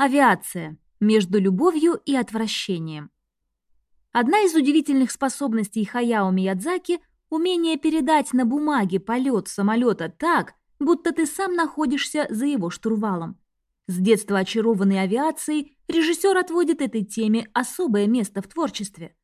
Авиация. Между любовью и отвращением. Одна из удивительных способностей Хаяо Миядзаки – умение передать на бумаге полет самолета так, будто ты сам находишься за его штурвалом. С детства очарованный авиацией, режиссер отводит этой теме особое место в творчестве.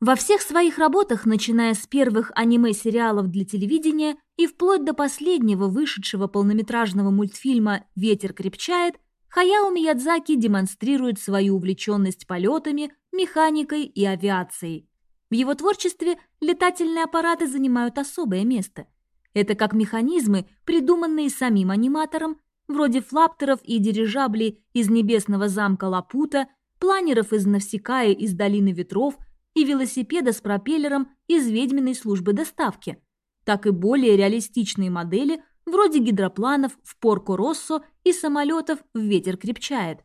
Во всех своих работах, начиная с первых аниме-сериалов для телевидения и вплоть до последнего вышедшего полнометражного мультфильма «Ветер крепчает», Хаяо Миядзаки демонстрирует свою увлеченность полетами, механикой и авиацией. В его творчестве летательные аппараты занимают особое место. Это как механизмы, придуманные самим аниматором, вроде флаптеров и дирижаблей из небесного замка Лапута, планеров из Навсекая из Долины Ветров и велосипеда с пропеллером из ведьминой службы доставки, так и более реалистичные модели – вроде гидропланов в Порко-Россо и самолетов в ветер крепчает.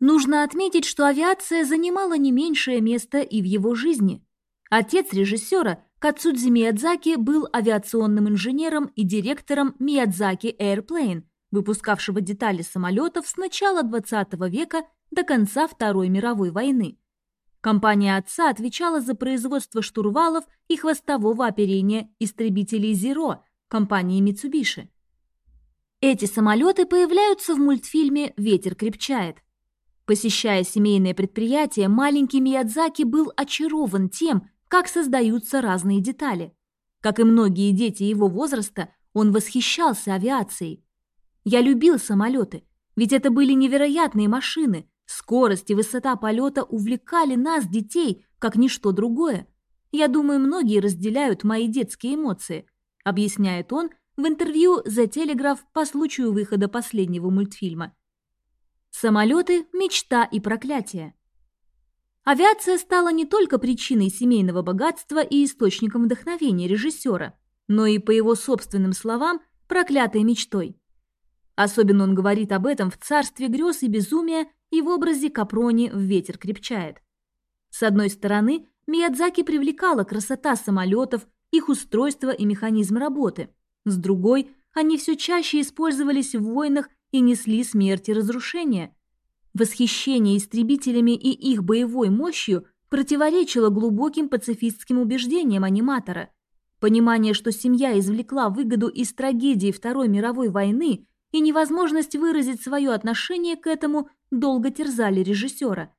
Нужно отметить, что авиация занимала не меньшее место и в его жизни. Отец режиссера Кацудзи Миядзаки был авиационным инженером и директором Миядзаки Airplane, выпускавшего детали самолетов с начала 20 века до конца Второй мировой войны. Компания отца отвечала за производство штурвалов и хвостового оперения истребителей «Зеро», компании Mitsubishi. Эти самолеты появляются в мультфильме «Ветер крепчает». Посещая семейное предприятие, маленький Миядзаки был очарован тем, как создаются разные детали. Как и многие дети его возраста, он восхищался авиацией. «Я любил самолеты, ведь это были невероятные машины. Скорость и высота полета увлекали нас, детей, как ничто другое. Я думаю, многие разделяют мои детские эмоции объясняет он в интервью The Telegraph по случаю выхода последнего мультфильма. Самолеты – мечта и проклятие. Авиация стала не только причиной семейного богатства и источником вдохновения режиссера, но и, по его собственным словам, проклятой мечтой. Особенно он говорит об этом в «Царстве грез и безумия» и в образе Капрони в «Ветер крепчает». С одной стороны, Миядзаки привлекала красота самолетов, их устройство и механизм работы. С другой, они все чаще использовались в войнах и несли смерть и разрушение. Восхищение истребителями и их боевой мощью противоречило глубоким пацифистским убеждениям аниматора. Понимание, что семья извлекла выгоду из трагедии Второй мировой войны и невозможность выразить свое отношение к этому долго терзали режиссера.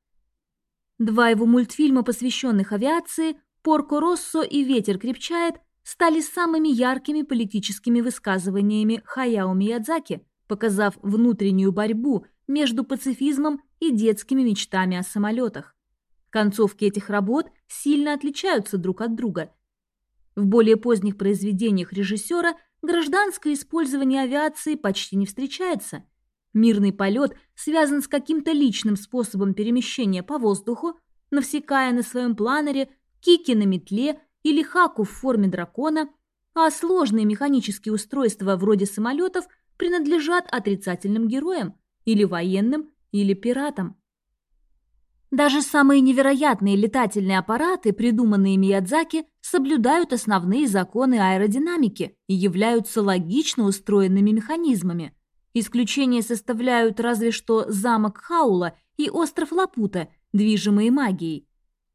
Два его мультфильма, посвященных авиации, «Порко Россо» и «Ветер крепчает» стали самыми яркими политическими высказываниями Хаяо Миядзаки, показав внутреннюю борьбу между пацифизмом и детскими мечтами о самолетах. Концовки этих работ сильно отличаются друг от друга. В более поздних произведениях режиссера гражданское использование авиации почти не встречается. Мирный полет связан с каким-то личным способом перемещения по воздуху, навсекая на своем планере кики на метле или хаку в форме дракона, а сложные механические устройства вроде самолетов принадлежат отрицательным героям или военным, или пиратам. Даже самые невероятные летательные аппараты, придуманные Миядзаки, соблюдают основные законы аэродинамики и являются логично устроенными механизмами. Исключение составляют разве что замок Хаула и остров Лапута, движимые магией.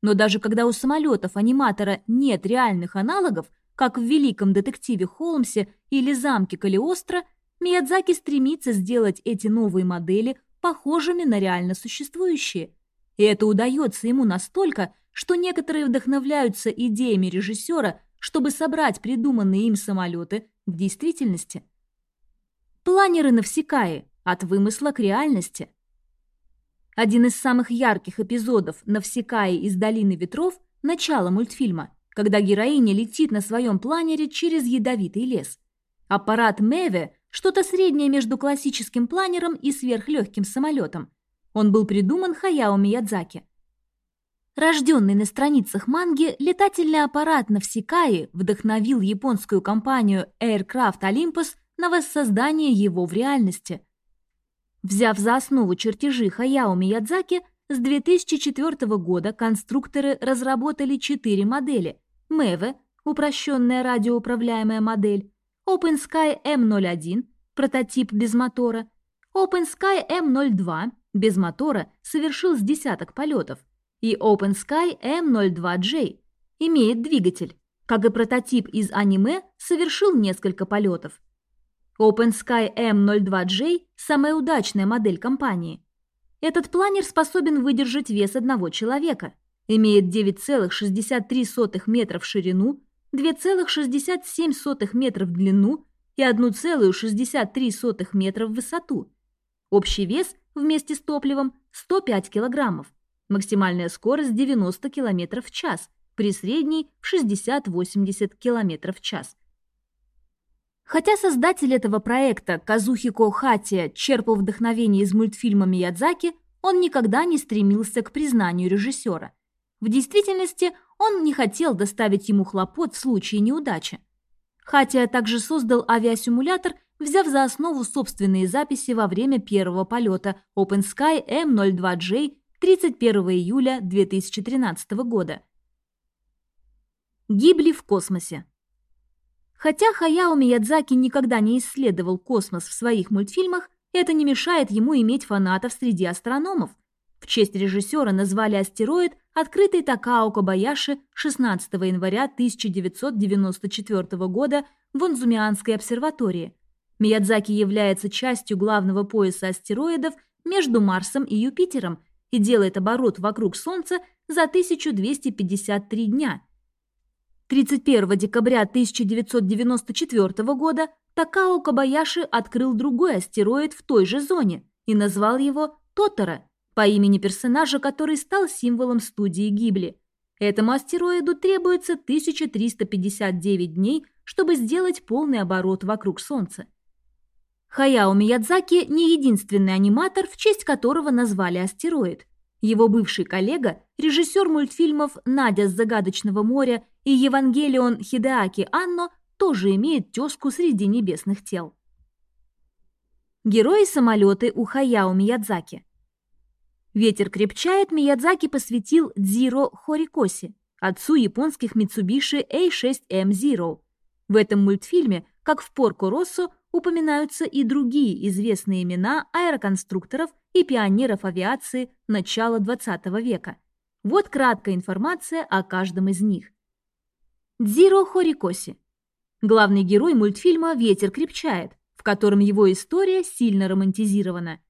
Но даже когда у самолетов аниматора нет реальных аналогов, как в великом детективе Холмсе или замке Калиостро, Миядзаки стремится сделать эти новые модели похожими на реально существующие. И это удается ему настолько, что некоторые вдохновляются идеями режиссера, чтобы собрать придуманные им самолеты в действительности. Планеры Навсекаи от вымысла к реальности – один из самых ярких эпизодов «Навсекая из долины ветров» – начало мультфильма, когда героиня летит на своем планере через ядовитый лес. Аппарат Меве – что-то среднее между классическим планером и сверхлегким самолетом. Он был придуман Хаяо Миядзаки. Рожденный на страницах манги, летательный аппарат Навсекаи вдохновил японскую компанию Aircraft Olympus на воссоздание его в реальности – Взяв за основу чертежи Хаяо Миядзаки, с 2004 года конструкторы разработали четыре модели. MEVE – упрощенная радиоуправляемая модель, OpenSky M01 – прототип без мотора, OpenSky M02 без мотора совершил с десяток полетов, и Open Sky M02J имеет двигатель, как и прототип из аниме совершил несколько полетов. Open Sky M02J – самая удачная модель компании. Этот планер способен выдержать вес одного человека, имеет 9,63 метра в ширину, 2,67 метра в длину и 1,63 метра в высоту. Общий вес вместе с топливом 105 килограммов. Максимальная скорость 90 км в час, при средней в 60-80 км в час. Хотя создатель этого проекта Казухико Хатия черпал вдохновение из мультфильма Миядзаки, он никогда не стремился к признанию режиссера. В действительности он не хотел доставить ему хлопот в случае неудачи. Хатия также создал авиасимулятор, взяв за основу собственные записи во время первого полета OpenSky M02J 31 июля 2013 года. Гибли в космосе. Хотя Хаяо Миядзаки никогда не исследовал космос в своих мультфильмах, это не мешает ему иметь фанатов среди астрономов. В честь режиссера назвали астероид, открытый Такао Кобаяши 16 января 1994 года в Онзумианской обсерватории. Миядзаки является частью главного пояса астероидов между Марсом и Юпитером и делает оборот вокруг Солнца за 1253 дня. 31 декабря 1994 года Такао Кабаяши открыл другой астероид в той же зоне и назвал его Тотора по имени персонажа, который стал символом студии Гибли. Этому астероиду требуется 1359 дней, чтобы сделать полный оборот вокруг Солнца. Хаяо Миядзаки не единственный аниматор, в честь которого назвали астероид. Его бывший коллега, режиссер мультфильмов «Надя с загадочного моря» и Евангелион Хидеаки Анно тоже имеет тезку среди небесных тел. Герои-самолеты у Хаяо Миядзаки. «Ветер крепчает» Миядзаки посвятил Дзиро Хорикоси, отцу японских Mitsubishi A6M Zero. В этом мультфильме, как в Порко Россо, упоминаются и другие известные имена аэроконструкторов и пионеров авиации начала XX века. Вот краткая информация о каждом из них. Дзиро Хорикоси. Главный герой мультфильма «Ветер крепчает», в котором его история сильно романтизирована.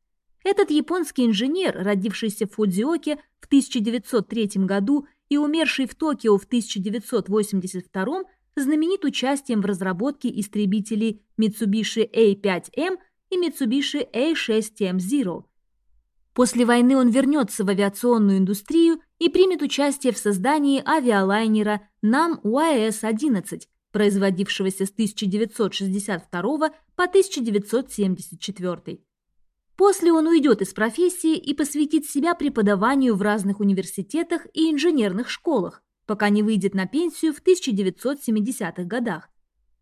Этот японский инженер, родившийся в Фудзиоке в 1903 году и умерший в Токио в 1982 знаменит участием в разработке истребителей Mitsubishi A5M и Mitsubishi A6M Zero. После войны он вернется в авиационную индустрию и примет участие в создании авиалайнера NAM YS-11, производившегося с 1962 по 1974. После он уйдет из профессии и посвятит себя преподаванию в разных университетах и инженерных школах, пока не выйдет на пенсию в 1970-х годах.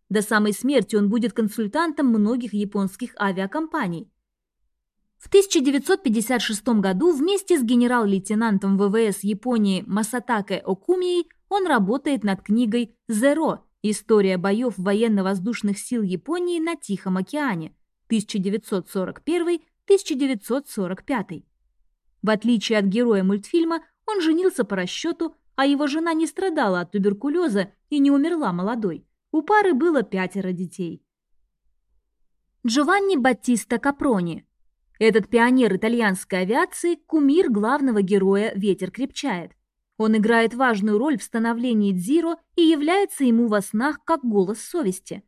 До самой смерти он будет консультантом многих японских авиакомпаний. В 1956 году вместе с генерал-лейтенантом ВВС Японии Масатаке Окумией он работает над книгой «Зеро. История боев военно-воздушных сил Японии на Тихом океане» 1941-1945. В отличие от героя мультфильма, он женился по расчету а его жена не страдала от туберкулеза и не умерла молодой. У пары было пятеро детей. Джованни Баттиста Капрони. Этот пионер итальянской авиации – кумир главного героя «Ветер крепчает». Он играет важную роль в становлении Дзиро и является ему во снах как голос совести.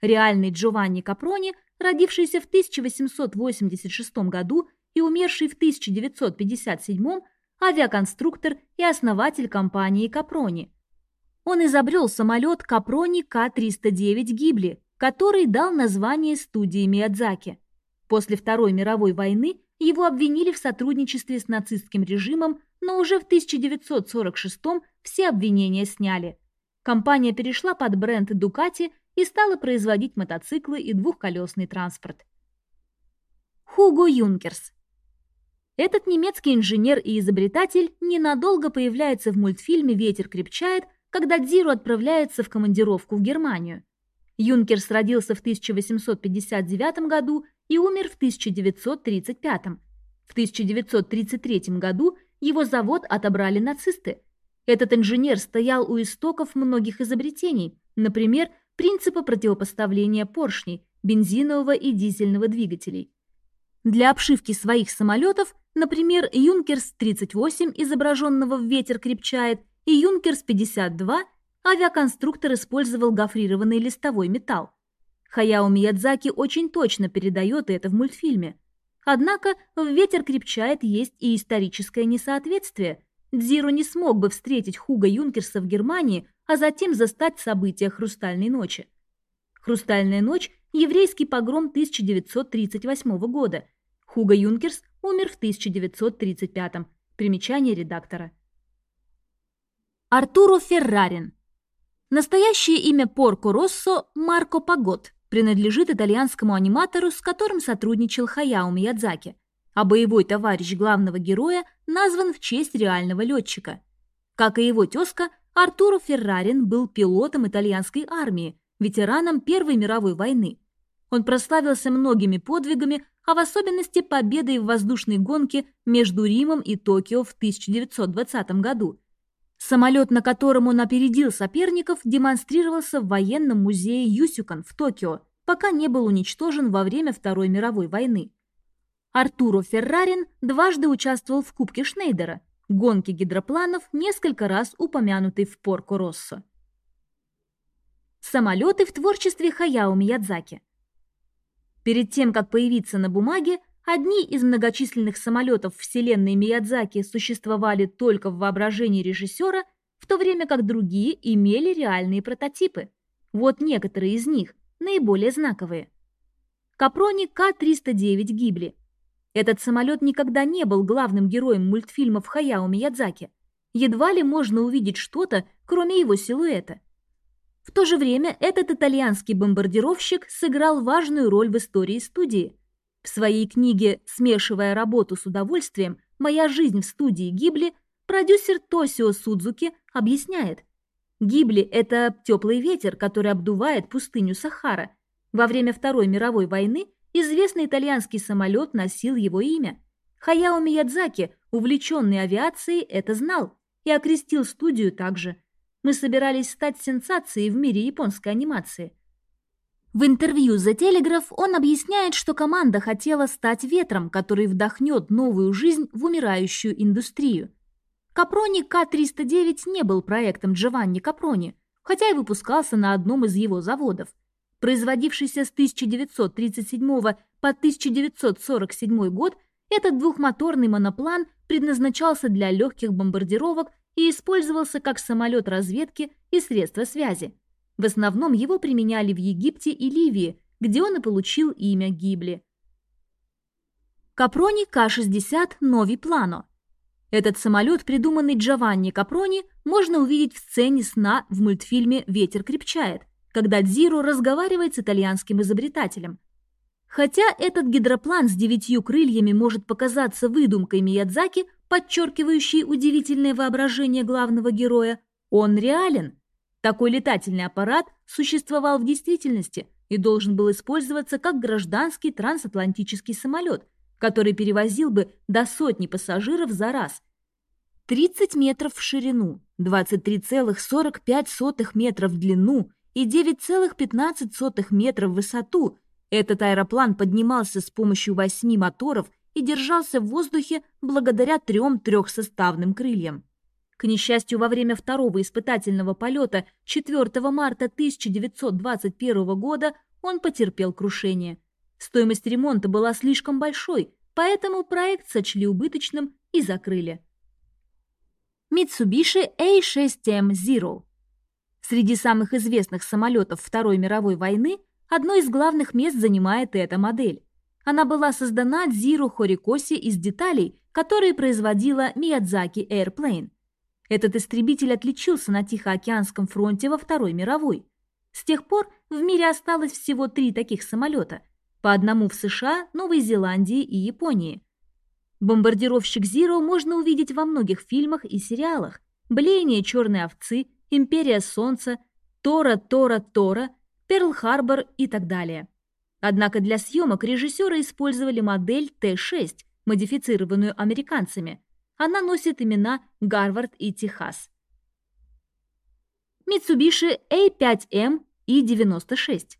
Реальный Джованни Капрони, родившийся в 1886 году и умерший в 1957 авиаконструктор и основатель компании «Капрони». Он изобрел самолет «Капрони К-309 Гибли», который дал название студии Миядзаки. После Второй мировой войны его обвинили в сотрудничестве с нацистским режимом, но уже в 1946 все обвинения сняли. Компания перешла под бренд Ducati и стала производить мотоциклы и двухколесный транспорт. Хуго Юнкерс этот немецкий инженер и изобретатель ненадолго появляется в мультфильме «Ветер крепчает», когда Дзиру отправляется в командировку в Германию. Юнкерс родился в 1859 году и умер в 1935. В 1933 году его завод отобрали нацисты. Этот инженер стоял у истоков многих изобретений, например, принципа противопоставления поршней, бензинового и дизельного двигателей. Для обшивки своих самолетов, например, Юнкерс-38, изображенного в ветер крепчает, и Юнкерс-52, авиаконструктор использовал гофрированный листовой металл. Хаяо Миядзаки очень точно передает это в мультфильме. Однако в «Ветер крепчает» есть и историческое несоответствие. Дзиру не смог бы встретить Хуга Юнкерса в Германии, а затем застать события «Хрустальной ночи». «Хрустальная ночь» – еврейский погром 1938 года. Хуга Юнкерс умер в 1935 -м. Примечание редактора. Артуро Феррарин. Настоящее имя Порко Россо – Марко Пагот, принадлежит итальянскому аниматору, с которым сотрудничал Хаяо Миядзаки, а боевой товарищ главного героя назван в честь реального летчика. Как и его тезка, Артуро Феррарин был пилотом итальянской армии, ветераном Первой мировой войны. Он прославился многими подвигами, а в особенности победой в воздушной гонке между Римом и Токио в 1920 году. Самолет, на котором он опередил соперников, демонстрировался в военном музее Юсюкан в Токио, пока не был уничтожен во время Второй мировой войны. Артуро Феррарин дважды участвовал в Кубке Шнейдера, гонке гидропланов, несколько раз упомянутой в Порко-Россо. Самолеты в творчестве Хаяо Миядзаки. Перед тем, как появиться на бумаге, одни из многочисленных самолетов вселенной Миядзаки существовали только в воображении режиссера, в то время как другие имели реальные прототипы. Вот некоторые из них, наиболее знаковые. Капрони К-309 Гибли. Этот самолет никогда не был главным героем мультфильмов Хаяо Миядзаки. Едва ли можно увидеть что-то, кроме его силуэта. В то же время этот итальянский бомбардировщик сыграл важную роль в истории студии. В своей книге «Смешивая работу с удовольствием. Моя жизнь в студии Гибли» продюсер Тосио Судзуки объясняет. Гибли – это теплый ветер, который обдувает пустыню Сахара. Во время Второй мировой войны известный итальянский самолет носил его имя. Хаяо Миядзаки, увлеченный авиацией, это знал и окрестил студию также – мы собирались стать сенсацией в мире японской анимации. В интервью The Telegraph он объясняет, что команда хотела стать ветром, который вдохнет новую жизнь в умирающую индустрию. Капрони К-309 не был проектом Джованни Капрони, хотя и выпускался на одном из его заводов. Производившийся с 1937 по 1947 год, этот двухмоторный моноплан предназначался для легких бомбардировок и использовался как самолет разведки и средство связи. В основном его применяли в Египте и Ливии, где он и получил имя Гибли. Капрони К-60 Нови Плано. Этот самолет, придуманный Джованни Капрони, можно увидеть в сцене сна в мультфильме «Ветер крепчает», когда Дзиро разговаривает с итальянским изобретателем. Хотя этот гидроплан с девятью крыльями может показаться выдумкой Миядзаки, подчеркивающий удивительное воображение главного героя, он реален. Такой летательный аппарат существовал в действительности и должен был использоваться как гражданский трансатлантический самолет, который перевозил бы до сотни пассажиров за раз. 30 метров в ширину, 23,45 метров в длину и 9,15 метров в высоту этот аэроплан поднимался с помощью восьми моторов и держался в воздухе благодаря трем трехсоставным крыльям. К несчастью, во время второго испытательного полета 4 марта 1921 года он потерпел крушение. Стоимость ремонта была слишком большой, поэтому проект сочли убыточным и закрыли. Mitsubishi A6M Zero Среди самых известных самолетов Второй мировой войны одно из главных мест занимает эта модель. Она была создана Дзиру Хорикоси из деталей, которые производила Миядзаки Airplane. Этот истребитель отличился на Тихоокеанском фронте во Второй мировой. С тех пор в мире осталось всего три таких самолета, по одному в США, Новой Зеландии и Японии. Бомбардировщик Зиро можно увидеть во многих фильмах и сериалах. «Блеяние черной овцы», «Империя солнца», «Тора, Тора, Тора», «Перл-Харбор» и так далее. Однако для съемок режиссеры использовали модель Т-6, модифицированную американцами. Она носит имена Гарвард и Техас. Mitsubishi A5M И-96.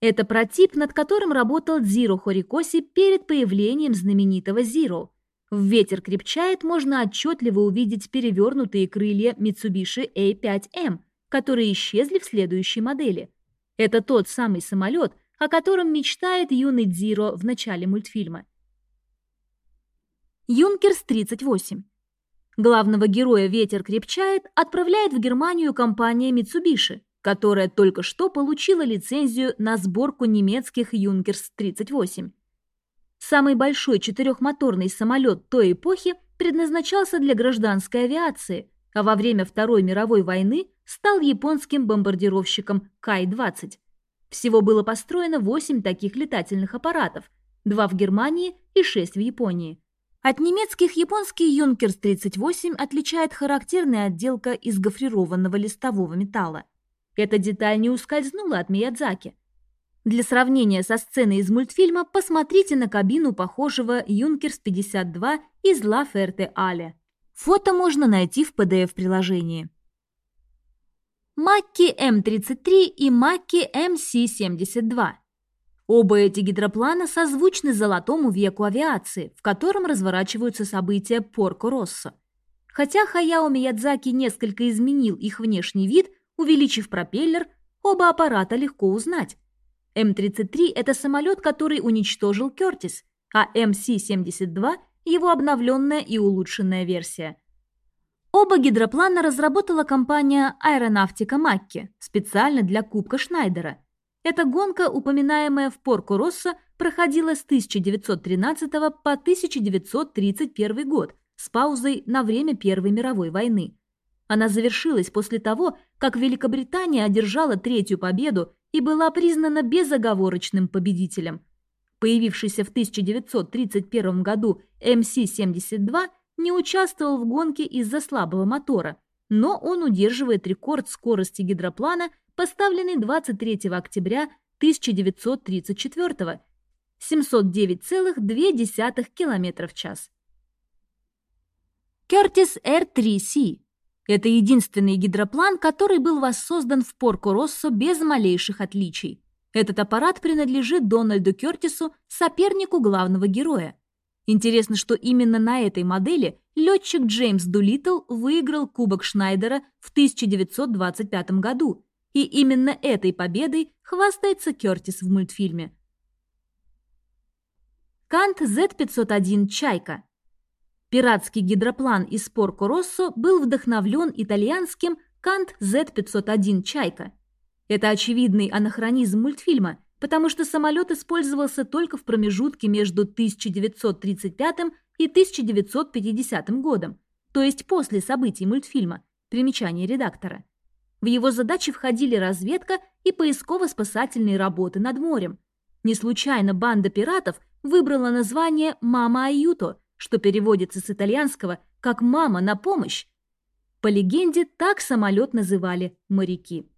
Это прототип, над которым работал Дзиро Хорикоси перед появлением знаменитого Зиро. В ветер крепчает можно отчетливо увидеть перевернутые крылья Mitsubishi A5M, которые исчезли в следующей модели. Это тот самый самолет, о котором мечтает юный Дзиро в начале мультфильма. Юнкерс-38. Главного героя «Ветер крепчает» отправляет в Германию компания Mitsubishi, которая только что получила лицензию на сборку немецких Юнкерс-38. Самый большой четырехмоторный самолет той эпохи предназначался для гражданской авиации, а во время Второй мировой войны стал японским бомбардировщиком Кай-20. Всего было построено 8 таких летательных аппаратов, два в Германии и 6 в Японии. От немецких японский Юнкерс-38 отличает характерная отделка из гофрированного листового металла. Эта деталь не ускользнула от Миядзаки. Для сравнения со сценой из мультфильма посмотрите на кабину похожего Юнкерс-52 из Ла Ферте Але. Фото можно найти в PDF-приложении. Макки М-33 и Макки МС-72 Оба эти гидроплана созвучны золотому веку авиации, в котором разворачиваются события Порко-Россо. Хотя Хаяо Миядзаки несколько изменил их внешний вид, увеличив пропеллер, оба аппарата легко узнать. М-33 – это самолет, который уничтожил Кертис, а МС-72 – его обновленная и улучшенная версия. Оба гидроплана разработала компания Аэронавтика Макки специально для Кубка Шнайдера – эта гонка, упоминаемая в Порко-Россо, проходила с 1913 по 1931 год с паузой на время Первой мировой войны. Она завершилась после того, как Великобритания одержала третью победу и была признана безоговорочным победителем. Появившийся в 1931 году МС-72 не участвовал в гонке из-за слабого мотора, но он удерживает рекорд скорости гидроплана поставленный 23 октября 1934 709,2 км в час. Кертис Р-3С – это единственный гидроплан, который был воссоздан в Порко-Россо без малейших отличий. Этот аппарат принадлежит Дональду Кертису, сопернику главного героя. Интересно, что именно на этой модели летчик Джеймс Дулиттл выиграл Кубок Шнайдера в 1925 году – и именно этой победой хвастается Кертис в мультфильме. Кант Z501 «Чайка». Пиратский гидроплан из Порко-Россо был вдохновлен итальянским Кант Z501 «Чайка». Это очевидный анахронизм мультфильма, потому что самолет использовался только в промежутке между 1935 и 1950 годом, то есть после событий мультфильма, примечание редактора. В его задачи входили разведка и поисково-спасательные работы над морем. Не случайно банда пиратов выбрала название «Мама Аюто», что переводится с итальянского как «мама на помощь». По легенде, так самолет называли моряки.